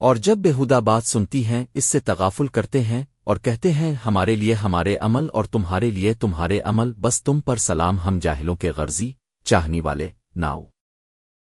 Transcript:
اور جب بےحدہ بات سنتی ہیں، اس سے تغافل کرتے ہیں اور کہتے ہیں، ہمارے لیے ہمارے عمل اور تمہارے لیے تمہارے عمل، بس تم پر سلام ہم جاہلوں کے غرضی، چاہنی والے، ناؤ۔